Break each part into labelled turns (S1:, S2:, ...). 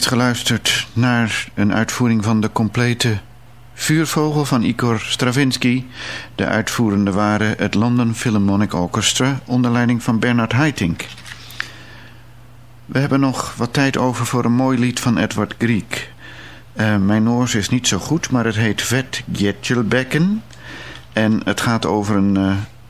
S1: heeft geluisterd naar een uitvoering van de complete Vuurvogel van Igor Stravinsky. De uitvoerende waren het London Philharmonic Orchestra onder leiding van Bernard Haitink. We hebben nog wat tijd over voor een mooi lied van Edward Grieg. Uh, mijn Noors is niet zo goed, maar het heet Vet Gjetjelbekken. En het gaat over een, uh,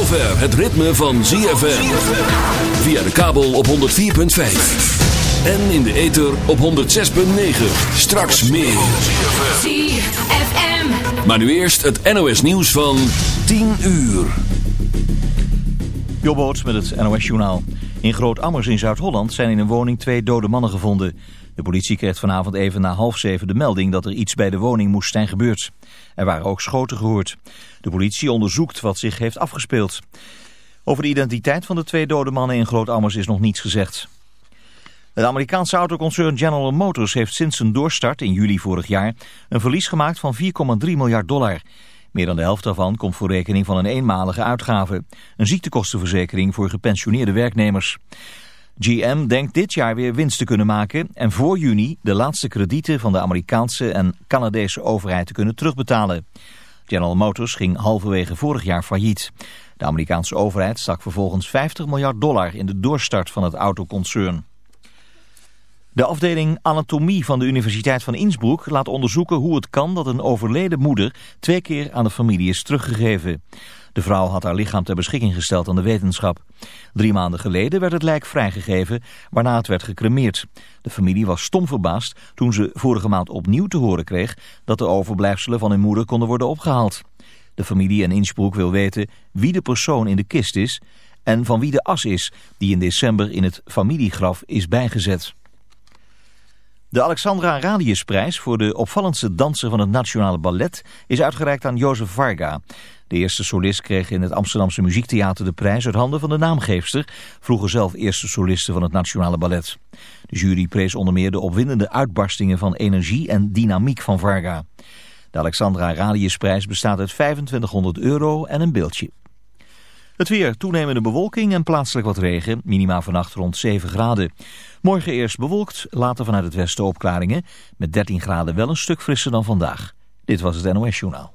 S2: Zover het ritme van ZFM. Via de kabel op 104.5. En in de ether op 106.9. Straks meer.
S3: ZFM.
S2: Maar nu eerst het NOS nieuws van 10 uur.
S4: Jobboot met het NOS-journaal. In Groot-Ammers in Zuid-Holland zijn in een woning twee dode mannen gevonden. De politie kreeg vanavond even na half zeven de melding dat er iets bij de woning moest zijn gebeurd. Er waren ook schoten gehoord. De politie onderzoekt wat zich heeft afgespeeld. Over de identiteit van de twee dode mannen in Groot-Ammers is nog niets gezegd. Het Amerikaanse autoconcern General Motors heeft sinds zijn doorstart in juli vorig jaar een verlies gemaakt van 4,3 miljard dollar. Meer dan de helft daarvan komt voor rekening van een eenmalige uitgave. Een ziektekostenverzekering voor gepensioneerde werknemers. GM denkt dit jaar weer winst te kunnen maken en voor juni de laatste kredieten van de Amerikaanse en Canadese overheid te kunnen terugbetalen. General Motors ging halverwege vorig jaar failliet. De Amerikaanse overheid stak vervolgens 50 miljard dollar in de doorstart van het autoconcern. De afdeling anatomie van de Universiteit van Innsbruck laat onderzoeken hoe het kan dat een overleden moeder twee keer aan de familie is teruggegeven. De vrouw had haar lichaam ter beschikking gesteld aan de wetenschap. Drie maanden geleden werd het lijk vrijgegeven, waarna het werd gecremeerd. De familie was stom verbaasd toen ze vorige maand opnieuw te horen kreeg dat de overblijfselen van hun moeder konden worden opgehaald. De familie in Innsbruck wil weten wie de persoon in de kist is en van wie de as is die in december in het familiegraf is bijgezet. De Alexandra Radiusprijs voor de opvallendste danser van het Nationale Ballet is uitgereikt aan Jozef Varga. De eerste solist kreeg in het Amsterdamse Muziektheater de prijs uit handen van de naamgeefster, vroeger zelf eerste soliste van het Nationale Ballet. De jury prees onder meer de opwindende uitbarstingen van energie en dynamiek van Varga. De Alexandra Radiusprijs bestaat uit 2500 euro en een beeldje. Het weer, toenemende bewolking en plaatselijk wat regen. Minima vannacht rond 7 graden. Morgen eerst bewolkt, later vanuit het westen opklaringen. Met 13 graden wel een stuk frisser dan vandaag. Dit was het NOS Journaal.